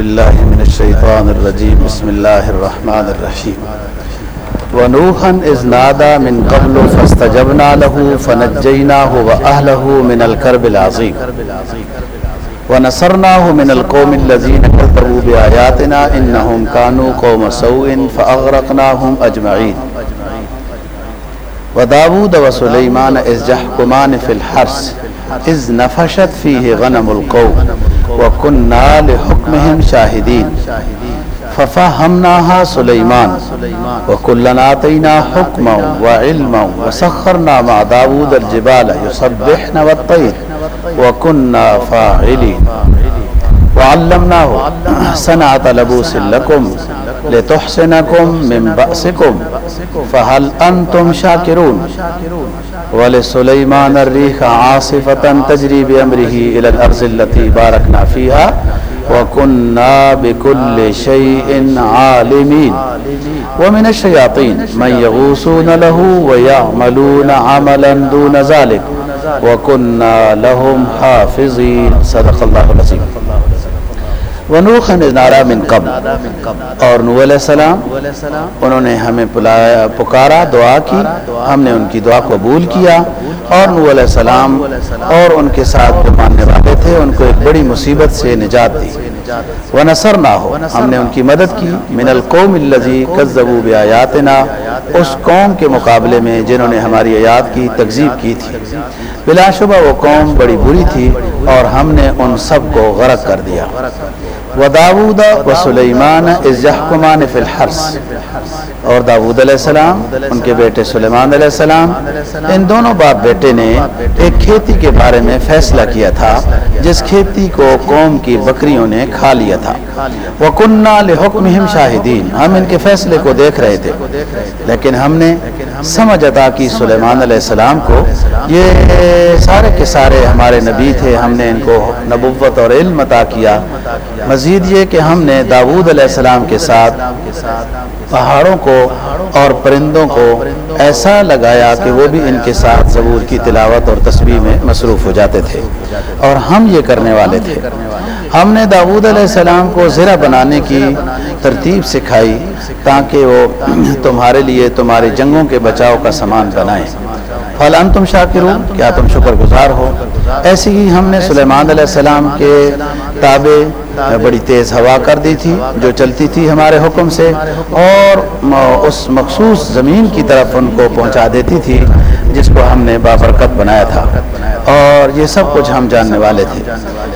الشيطان الرجيم. بسم الله الرحمن الرحيم. ونوحا إذ نادى من قبل فاستجبنا له فنجيناه وأهله من الكرب العظيم. ونصرناه من القوم الذين كذبوا بآياتنا إنهم كانوا قوم سوء فأغرقناهم أجمعين. وداود وسليمان إذ جحكمان في الحرس إذ نفشت فيه غنم القوم. وَكُنَّا لِحُكْمِهِمْ شَاهِدِينَ فَفَهَمْنَاهَا سُلَيْمَانَ وَكُلًّا آتَيْنَا حُكْمًا وَعِلْمًا وَسَخَّرْنَا مَعَ دَاوُودَ الْجِبَالَ يُسَبِّحْنَ وَالطَّيْرَ وَكُنَّا فَاعِلِينَ وَعَلَّمْنَاهُ صَنْعَةَ لَبُوسٍ لَكُمْ لتحسنكم من بأسكم فهل أنتم شاكرون ولسليمان الريح عاصفة تجري بأمره إلى الأرض التي باركنا فيها وكنا بكل شيء عالمين ومن الشياطين من يغوصون له ويعملون عملا دون ذلك وكنا لهم حافظين صدق الله العظيم ونوخ نارا من قبل، اور نو علیہ السلام، انہوں نے ہمیں پکارا، دعا کی، ہم نے ان کی دعا قبول کیا، اور نو علیہ السلام اور ان کے ساتھ جو ماننے والے تھے، ان کو ایک بڑی مصیبت سے نجات دی۔ وہ نثر نہ ہو ہم نے ان کی مدد کی۔ من القوم الزی کذبو بیاتنا اس قوم کے مقابلے میں جنہوں نے ہماری آیات کی تکذیب کی تھی۔ بلا شبہ وہ قوم بڑی بری تھی، اور ہم نے ان سب کو غرق کر دیا۔ وداود داود و سلیمان از یحکمان فی الحرس اور داود علیہ السلام ان کے بیٹے سلیمان علیہ السلام ان دونوں باپ بیٹے نے ایک کھیتی کے بارے میں فیصلہ کیا تھا جس کھیتی کو قوم کی بکریوں نے کھا لیا تھا۔ وہ کنہ لحکمہم شاہدین ہم ان کے فیصلے کو دیکھ رہے تھے۔ لیکن ہم نے سمجھ عطا کی سلیمان علیہ السلام کو یہ سارے کے سارے ہمارے نبی تھے ہم نے ان کو نبوت اور علم عطا کیا۔ مزید یہ کہ ہم نے داود علیہ السلام کے ساتھ پہاڑوں کو اور پرندوں کو ایسا لگایا کہ وہ بھی ان کے ساتھ زبور کی تلاوت اور تسبیح میں مصروف ہو جاتے تھے اور ہم یہ کرنے والے تھے۔ ہم نے داود علیہ السلام کو زرہ بنانے کی ترتیب سکھائی تاکہ وہ تمہارے لیے تمہاری جنگوں کے بچاؤ کا سامان بنائیں۔ فلان تم شاکر کیا تم شکر گزار ہو؟ ایسی ہی ہم نے سلیمان علیہ السلام کے تابع بڑی تیز ہوا کر دی تھی جو چلتی تھی ہمارے حکم سے اور اس مخصوص زمین کی طرف ان کو پہنچا دیتی تھی جس کو ہم نے بابرکت بنایا تھا۔ اور یہ سب کچھ ہم جاننے والے تھے۔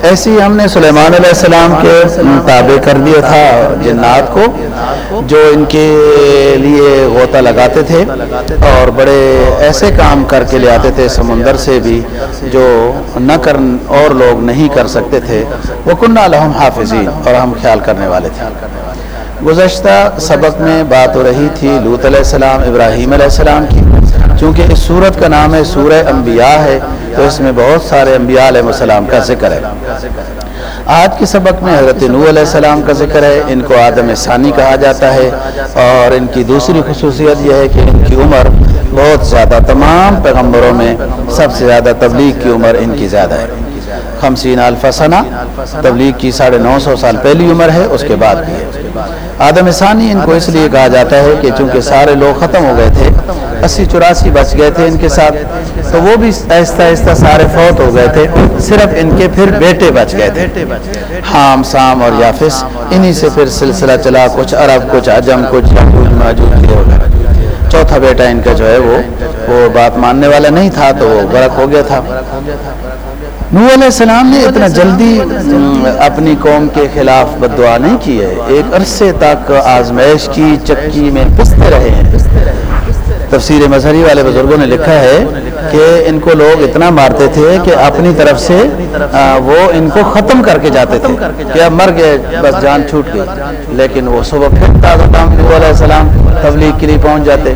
ایسی ہم نے سلیمان علیہ السلام کے تابع کر دیا تھا جنات کو، جو ان کے لیے غوطہ لگاتے تھے اور بڑے ایسے کام کر کے لے آتے تھے سمندر سے بھی، جو نہ کر اور لوگ نہیں کر سکتے تھے۔ وہ کنہ الحم حافظین اور ہم خیال کرنے والے تھے۔ گزشتہ سبق میں بات ہو رہی تھی لوت علیہ السلام، ابراہیم علیہ السلام کی۔ چونکہ اس صورت کا نام ہے سورہ انبیاء ہے، تو اس میں بہت سارے انبیاء علیہ السلام کا ذکر ہے۔ آج کے سبق میں حضرت نو علیہ السلام کا ذکر ہے، ان کو آدم ثانی کہا جاتا ہے۔ اور ان کی دوسری خصوصیت یہ ہے کہ ان کی عمر بہت زیادہ، تمام پیغمبروں میں سب سے زیادہ تبلیغ کی عمر ان کی زیادہ ہے۔ خمسین الفسنہ تبلیغ کی ساڑھے نو سو سال پہلی عمر ہے، اس کے بعد بھی ہے۔ آدم ثانی ان کو اس لیے کہا جاتا ہے کہ چونکہ سارے لوگ ختم ہو گئے تھے اسی چوراسی بچ گئے تھے ان کے ساتھ تو وہ بھی آہستہ آہستہ سارے فوت ہو گئے تھے۔ صرف ان کے پھر بیٹے بچ گئے تھے۔ حام سام اور یافس انہی سے پھر سلسلہ چلا۔ کچھ عرب کچھ عجم کچھ موجود چوتھا بیٹا ان کا جو ہے وہ وہ بات ماننے والا نہیں تھا تو وہ غرق ہو گیا تھا۔ نو علیہ السلام نے اتنا جلدی اپنی قوم کے خلاف بدعا نہیں کی ہے۔ ایک عرصے تک آزمائش کی چکی میں پستے رہے ہیں۔ تفسیر مظہری والے بزرگوں نے لکھا ہے کہ ان کو لوگ اتنا مارتے تھے کہ اپنی طرف سے وہ ان کو ختم کر کے جاتے تھے کہ اب مر گئے بس جان چھوٹ گئی۔ لیکن وہ صبح پھر تازہ علیہ السلام تبلیغ کے لیے پہنچ جاتے۔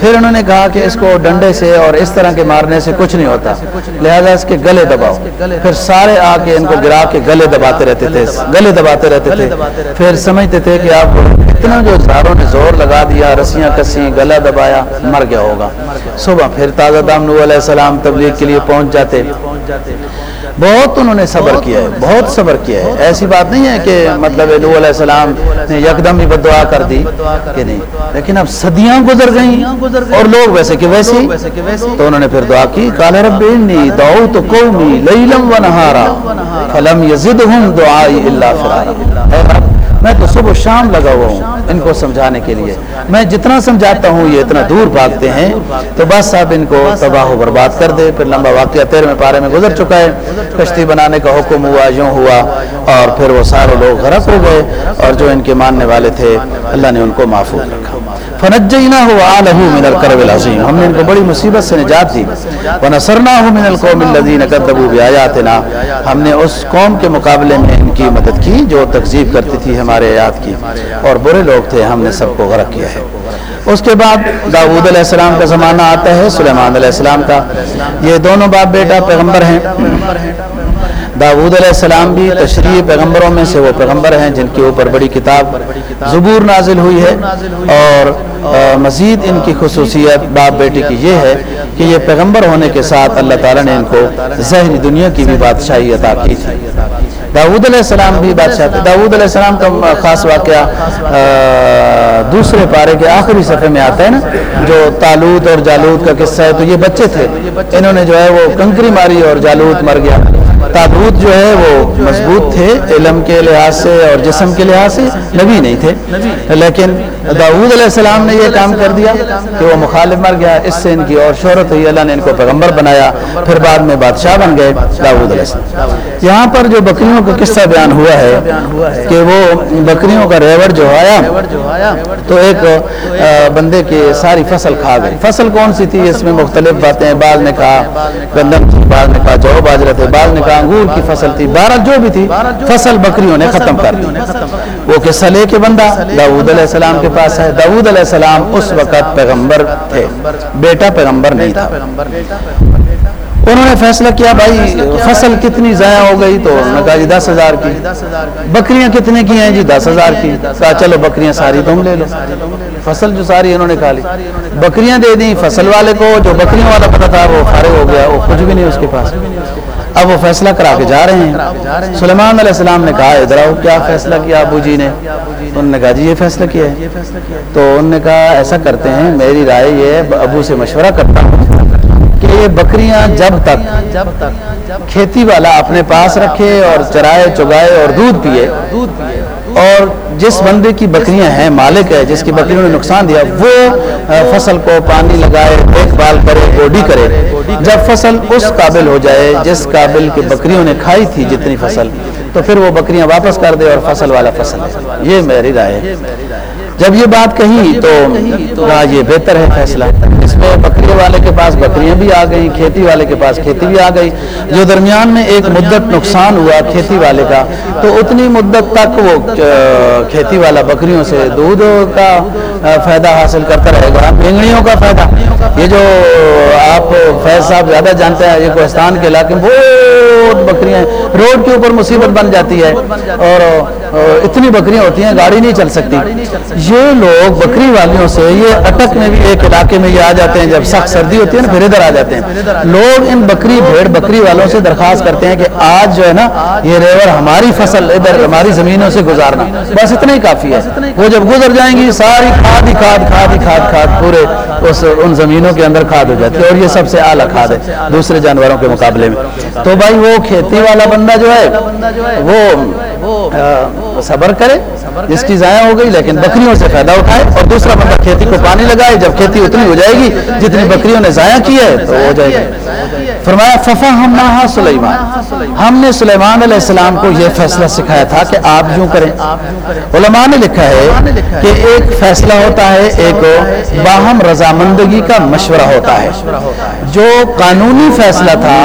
پھر انہوں نے کہا کہ اس کو ڈنڈے سے اور اس طرح کے مارنے سے کچھ نہیں ہوتا۔ لہذا اس کے گلے دباؤ۔ پھر سارے آ کے ان کو گرا کے گلے دباتے رہتے تھے۔ گلے دباتے رہتے تھے۔ پھر سمجھتے تھے کہ آپ اتنا جو زاروں نے زور لگا دیا، رسیاں کسی گلا دبایا، مر گیا ہوگا۔ صبح پھر تازہ دام نو علیہ السلام تبلیغ کے لیے پہنچ جاتے۔ بہت انہوں نے صبر کیا ہے بہت صبر کیا ہے ایسی بات نہیں ہے کہ مطلب نو علیہ السلام نے یکدم ہی بدعا کر دی کہ نہیں۔ لیکن اب صدیاں گزر گئیں۔ اور لوگ ویسے کہ ویسے تو انہوں نے پھر دعا کی قال رب انی دعوت قومی لیلم و نہارا فلم یزدہم دعائی الا فرارا۔ میں تو صبح شام لگا ہوا ہوں ان کو سمجھانے کے لیے۔ میں جتنا سمجھاتا ہوں یہ اتنا دور بھاگتے ہیں۔ تو بس صاحب ان کو تباہ و برباد کر دے، پھر لمبا واقعہ تیر میں پارے میں گزر چکا ہے۔ کشتی بنانے کا حکم ہوا، یوں ہوا۔ اور پھر وہ سارے لوگ غرق ہو گئے اور جو ان کے ماننے والے تھے، اللہ نے ان کو معفو رکھا فنجیناہ وآلہ من الکرب العظیم. ہم نے ان کو بڑی مصیبت سے نجات دی. ونصرناہ من القوم الذین کذبوا بآیاتنا. ہم نے اس قوم کے مقابلے میں ان کی مدد کی جو تکذیب کرتی تھی ہمارے آیات کی. اور برے لوگ تھے، ہم نے سب کو غرق کیا ہے۔ اس کے بعد داود علیہ السلام کا زمانہ آتا ہے، سلیمان علیہ السلام کا۔ یہ دونوں باپ بیٹا پیغمبر ہیں۔ داود علیہ السلام بھی تشریح پیغمبروں میں سے وہ پیغمبر ہیں جن کے اوپر بڑی کتاب زبور نازل ہوئی ہے اور مزید ان کی خصوصیت باپ بیٹی کی یہ ہے کہ یہ پیغمبر ہونے کے ساتھ اللہ تعالیٰ نے ان کو ذہنی دنیا کی بھی بادشاہی عطا کی تھی۔ داود علیہ السلام بھی بادشاہ تھے۔ داود علیہ السلام کا خاص واقعہ دوسرے پارے کے آخری صفحے میں آتا ہے نا، جو تالوت اور جالوت کا قصہ ہے، تو یہ بچے تھے۔ انہوں نے جو ہے وہ کنکری ماری اور جالوت مر گیا۔ تابوت جو ہے وہ مضبوط تھے علم کے لحاظ سے اور جسم کے لحاظ سے نبی نہیں تھے۔ لیکن داود علیہ السلام نے یہ کام کر دیا کہ وہ مخالف مر گیا۔ اس سے ان کی اور شہرت ہوئی۔ اللہ نے ان کو پیغمبر بنایا۔ پھر بعد میں بادشاہ بن گئے داود علیہ السلام۔ یہاں پر جو بکریوں کا قصہ بیان ہوا ہے کہ وہ بکریوں کا ریوڑ جو آیا، تو ایک بندے کی ساری فصل کھا گئی۔ فصل کون سی تھی؟ اس میں مختلف باتیں بعض نے کہا گندم تھی بعض نے کہا جو باجرہ تھے بعض نے کہا انگور کی فصل تھی، بارہ جو بھی تھی، فصل بکریوں نے ختم کر دی۔ وہ قصہ لے کے بندہ داود علیہ السلام کے پاس ہے۔ داود علیہ السلام اس وقت پیغمبر تھے۔ بیٹا پیغمبر نہیں تھا۔ انہوں نے فیصلہ کیا بھائی فصل کتنی ضائع ہو گئی تو انہوں نے کہا جی دس ہزار کی۔ بکریاں کتنے کی ہیں جی؟ دس ہزار کی۔ کہا چلو بکریاں ساری تم لے لو۔ فصل جو ساری انہوں نے کھا لی۔ بکریاں دے دی فصل والے کو جو بکریوں والا پتہ تھا وہ فارغ ہو گیا وہ کچھ بھی نہیں اس کے پاس۔ اب وہ فیصلہ کرا کے جا رہے ہیں۔ سلیمان علیہ السلام نے کہا ادھر آؤ کیا فیصلہ کیا ابو جی نے؟ انہوں نے کہا جی یہ فیصلہ کیا ہے۔ تو انہوں نے کہا ایسا کرتے ہیں میری رائے یہ ابو سے مشورہ کرتا ہوں۔ یہ بکریاں جب تک جب تک کھیتی والا اپنے پاس رکھے اور چرائے، چگائے اور دودھ پیے دودھ پیے اور جس بندے کی بکریاں ہیں، مالک ہے، جس کی بکریوں نے نقصان دیا، وہ فصل کو پانی لگائے، دیکھ بھال کرے، گوڈی کرے۔ جب فصل اس قابل ہو جائے جس قابل کی بکریوں نے کھائی تھی جتنی فصل، تو پھر وہ بکریاں واپس کر دے اور فصل والا فصل یہ میری رائے ہے۔ جب یہ بات کہی تو ہاں، یہ بہتر ہے فیصلہ۔ اس میں بکری والے کے پاس بکریاں بھی آ گئیں، کھیتی والے کے پاس کھیتی بھی آ گئی۔ جو درمیان میں ایک مدت نقصان ہوا کھیتی والے کا، تو اتنی مدت تک وہ کھیتی والا بکریوں سے دودھ کا فائدہ حاصل کرتا رہے گا۔ ہاں، بینگڑیوں کا فائدہ۔ یہ جو آپ فیض صاحب زیادہ جانتے ہیں، یہ کوہستان کے علاقے میں بہت بکریاں روڈ کے اوپر مصیبت بن جاتی ہے اور اتنی بکریاں ہوتی ہیں، گاڑی نہیں چل سکتی۔ یہ لوگ بکری والیوں سے، یہ اٹک میں بھی ایک علاقے میں یہ آ جاتے ہیں، جب سخت سردی ہوتی ہے نا، پھر ادھر آ جاتے ہیں۔ لوگ ان بکری، بھیڑ بکری والوں سے درخواست کرتے ہیں کہ آج جو ہے نا، یہ ریور ہماری فصل ادھر، ہماری زمینوں سے گزارنا۔ بس اتنا ہی کافی ہے۔ وہ جب گزر جائیں گی، ساری کھاد ہی کھاد کھاد ہی کھاد کھاد پورے اس، ان زمینوں کے اندر کھاد ہو جاتی ہے اور یہ سب سے اعلیٰ کھاد ہے دوسرے جانوروں کے مقابلے میں۔ تو بھائی وہ کھیتی والا بندہ جو ہے، وہ صبر کرے۔ جس کی ضائع ہو گئی لیکن بکریوں سے فائدہ اٹھائے اور دوسرا بندہ کھیتی کو پانی لگائے جب کھیتی اتنی ہو جائے گی جتنی بکریوں نے ضائع کی ہے تو ہو جائے گی۔ فرمایا ففا ہم سلیمان ہم نے سلیمان علیہ السلام کو یہ فیصلہ سکھایا تھا کہ آپ یوں کریں۔ علماء نے لکھا ہے کہ ایک فیصلہ ہوتا ہے ایک باہم رضامندگی کا مشورہ ہوتا ہے۔ جو قانونی فیصلہ تھا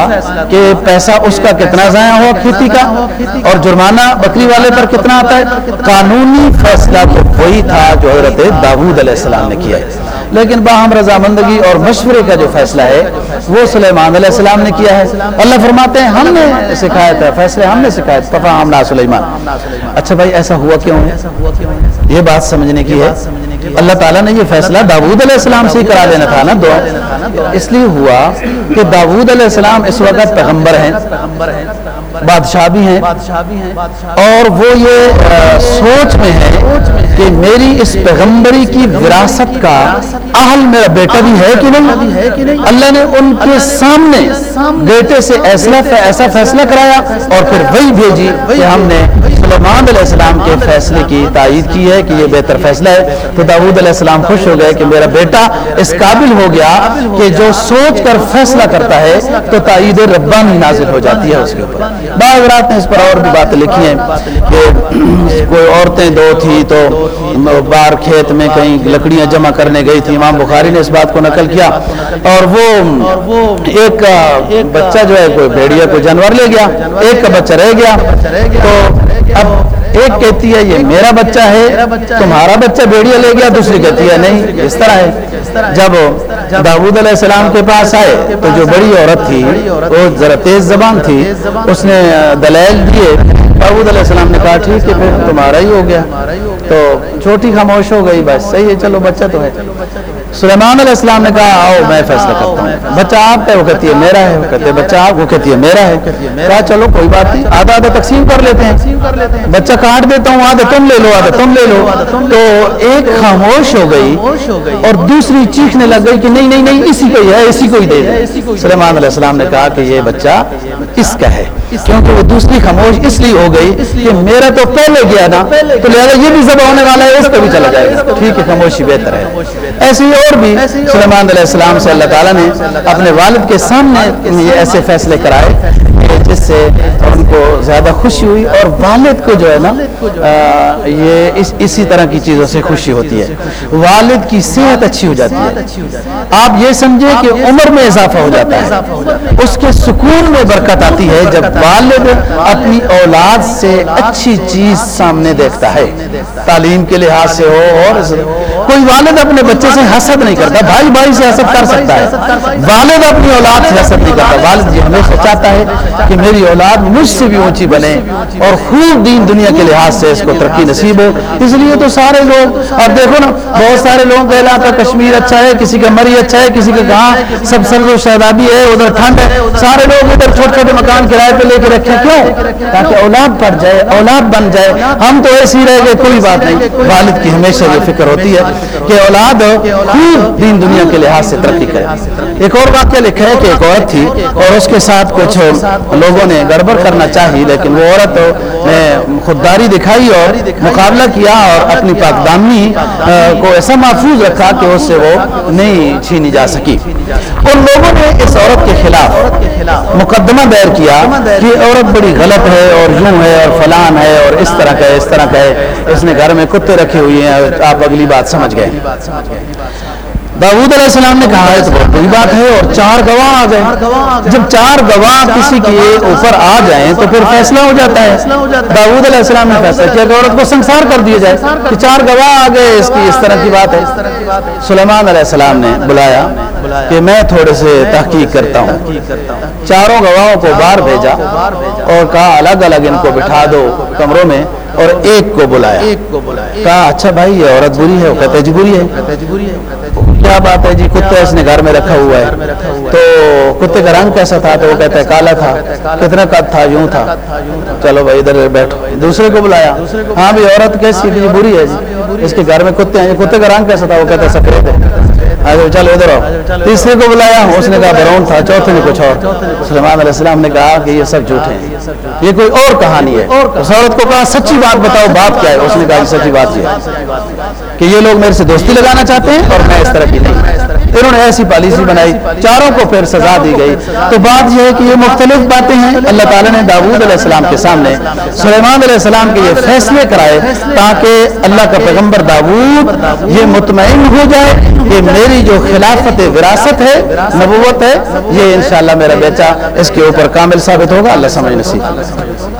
کہ پیسہ اس کا کتنا ضائع ہوا کھیتی کا اور جرمانہ بکری والے پر کتنا آتا ہے قانونی فیصلہ تو وہی تھا جو حضرت داود علیہ السلام نے کیا ہے۔ لیکن باہم رضامندگی اور مشورے کا جو فیصلہ ہے، وہ سلیمان علیہ السلام نے کیا ہے۔ اللہ فرماتے ہیں، ہم نے سکھایا تھا فیصلے ہم نے سکھایا تھا سلیمان۔ اچھا بھائی، ایسا ہوا کیوں ہے؟ یہ بات سمجھنے کی ہے۔ اللہ تعالیٰ نے یہ فیصلہ داود علیہ السلام سے ہی کرا دینا تھا نا دو۔ اس لیے ہوا کہ داود علیہ السلام اس وقت پیغمبر ہیں۔ بادشاہ بھی ہیں۔ اور وہ یہ سوچ میں ہے کہ میری اس پیغمبری کی وراثت کا اہل میرا بیٹا بھی ہے کہ نہیں؟ اللہ نے ان کے سامنے بیٹے سے ایسا فیصلہ کرایا اور پھر وہی بھیجی کہ ہم نے سلیمان علیہ السلام کے فیصلے کی تائید کی ہے کہ یہ بہتر فیصلہ ہے تو داود علیہ السلام خوش ہو گئے کہ میرا بیٹا اس قابل ہو گیا کہ جو سوچ کر فیصلہ کرتا ہے تو تائید ربانی نازل ہو جاتی ہے اس کے اوپر۔ بعض رات نے اس پر اور بھی باتیں لکھی ہیں کہ کوئی عورتیں دو تھی تو بار کھیت میں کہیں لکڑیاں جمع کرنے گئی تھی امام بخاری نے اس بات کو نقل کیا۔ اور وہ ایک بچہ جو ہے کوئی بھیڑیا کوئی جانور لے گیا۔ ایک کا بچہ رہ گیا۔ تو اب ایک کہتی ہے، یہ میرا بچہ ہے، تمہارا بچہ بیڑیا لے گیا، دوسری کہتی ہے، نہیں، اس طرح ہے۔ جب داود علیہ السلام کے پاس آئے، تو جو بڑی عورت تھی، وہ ذرا تیز زبان تھی۔ اس نے دلیل دیے۔ داود علیہ السلام نے کہا، ٹھیک ہے، پھر تمہارا ہی ہو گیا۔ تو چھوٹی خاموش ہو گئی، بس صحیح ہے، چلو بچہ تو ہے۔ سلیمان علیہ السلام نے کہا آؤ میں فیصلہ کرتا ہوں. بچہ آپ کا وہ کہتی ہے میرا ہے وہ کہتے ہیں بچہ آپ وہ کہتی ہے میرا ہے۔ کہا چلو کوئی بات نہیں آدھا آدھا تقسیم کر لیتے ہیں۔ بچہ کاٹ دیتا ہوں آدھا تم لے لو آدھا تم لے لو۔ تو ایک خاموش ہو گئی اور دوسری چیخنے لگ گئی کہ نہیں نہیں نہیں اسی کو ہی ہے اسی کو ہی دے دے سلیمان علیہ السلام نے کہا کہ یہ بچہ اس کا ہے کیونکہ وہ دوسری خاموش اس لیے ہو گئی کہ میرا تو پہلے گیا نا تو لہٰذا یہ بھی ذبح ہونے والا ہے اس پہ بھی چلا جائے گا۔ ٹھیک ہے، خاموشی بہتر ہے۔ ایسے ہی اور بھی سلیمان علیہ السلام سے اللہ تعالیٰ نے اپنے والد کے سامنے ایسے فیصلے کرائے جس سے ان کو زیادہ خوشی ہوئی اور والد کو جو ہے نا یہ اس، اسی طرح کی چیزوں سے خوشی ہوتی ہے۔ والد کی صحت اچھی ہو جاتی ہے۔ آپ یہ سمجھے کہ عمر میں اضافہ ہو جاتا ہے۔ اس کے سکون میں برکت آتی ہے جب والد اپنی اولاد سے اچھی چیز سامنے دیکھتا ہے۔ تعلیم کے لحاظ سے ہو اور کوئی والد اپنے بچے سے حسد نہیں کرتا، بھائی بھائی سے حسد کر سکتا ہے۔ والد اپنی اولاد سے حسد نہیں کرتا۔ والد یہ ہمیشہ چاہتا ہے کہ میری اولاد مجھ سے بھی اونچی بنے اور خوب دین دنیا کے لحاظ سے اس کو ترقی نصیب ہو۔ اس لیے تو سارے لوگ اب دیکھو نا، بہت سارے لوگوں کا علاقہ کشمیر اچھا ہے، کسی کا مری اچھا ہے، کسی کا کہاں سب سرد و شہدابی ہے، ادھر ٹھنڈ ہے۔ سارے لوگ ادھر چھوٹے چھوٹے مکان کرائے پہ لے کے رکھے کیوں؟ تاکہ اولاد پڑ جائے، اولاد بن جائے۔ ہم تو ایسے ہی رہ گئے، کوئی بات نہیں۔ والد کی ہمیشہ یہ فکر ہوتی ہے۔ کہ اولاد خوب دین دنیا کے لحاظ سے ترقی کرے۔ ایک اور واقعہ لکھا ہے کہ ایک عورت تھی اور اس کے ساتھ کچھ لوگوں نے گڑبڑ کرنا چاہی لیکن وہ عورت نے خودداری دکھائی اور مقابلہ کیا اور اپنی پاکدامنی کو ایسا محفوظ رکھا کہ اس سے وہ نہیں چھینی جا سکی۔ ان لوگوں نے اس عورت کے خلاف مقدمہ دائر کیا کہ عورت بڑی غلط ہے اور یوں ہے اور فلان ہے اور اس طرح کا ہے اس طرح کا ہے۔ اس نے گھر میں کتے رکھے ہوئے ہیں آپ اگلی بات سمجھ گئے۔ داود علیہ السلام نے کہا ہے تو بہت بڑی بات ہے اور چار گواہ آ گئے۔ جب چار گواہ کسی کے اوپر آ جائیں تو پھر فیصلہ ہو جاتا ہے۔ داود علیہ السلام نے فیصلہ کیا کہ عورت کو سنسار کر دیا جائے۔ کہ چار گواہ آ گئے اس کی اس طرح کی بات ہے۔ سلیمان علیہ السلام نے بلایا کہ میں تھوڑے سے تحقیق کرتا ہوں۔ چاروں گواہوں کو باہر بھیجا۔ اور کہا الگ الگ ان کو بٹھا دو کمروں میں۔ اور ایک کو بلایا۔ کہا اچھا بھائی یہ عورت بری ہے وہ کہتے جی بری ہے۔ کیا بات ہے جی کتے اس نے گھر میں رکھا ہوا ہے۔ تو کتے کا رنگ کیسا تھا؟ تو وہ کہتا ہے کالا تھا۔ کتنا قد تھا؟ یوں تھا۔ چلو بھائی ادھر بیٹھو۔ دوسرے کو بلایا۔ ہاں بھی عورت کیسی جی بری ہے جی۔ اس کے گھر میں کتے ہیں۔ کتے کا رنگ کیسا تھا؟ وہ کہتا ہے سفید ہے۔ چلو ادھر آؤ۔ تیسرے کو بلایا، اس نے کہا برون تھا، چوتھے نے کچھ اور سلمان علیہ السلام نے کہا کہ یہ سب جھوٹے ہیں۔ یہ کوئی اور کہانی ہے۔ اس عورت کو کہا، سچی بات بتاؤ، بات کیا ہے؟ اس نے کہا جی، سچی بات یہ ہے کہ یہ لوگ میرے سے دوستی لگانا چاہتے ہیں اور میں اس طرح کی نہیں۔ انہوں نے ایسی پالیسی بنائی چاروں کو پھر سزا دی گئی۔ تو بات یہ ہے کہ یہ مختلف باتیں ہیں۔ اللہ تعالیٰ نے داود علیہ السلام کے سامنے سلیمان علیہ السلام کے یہ فیصلے کرائے تاکہ اللہ کا پیغمبر داود یہ مطمئن ہو جائے کہ میری جو خلافت وراثت ہے نبوت ہے یہ انشاءاللہ میرا بیٹا اس کے اوپر کامل ثابت ہوگا۔ اللہ سمجھ نصیب۔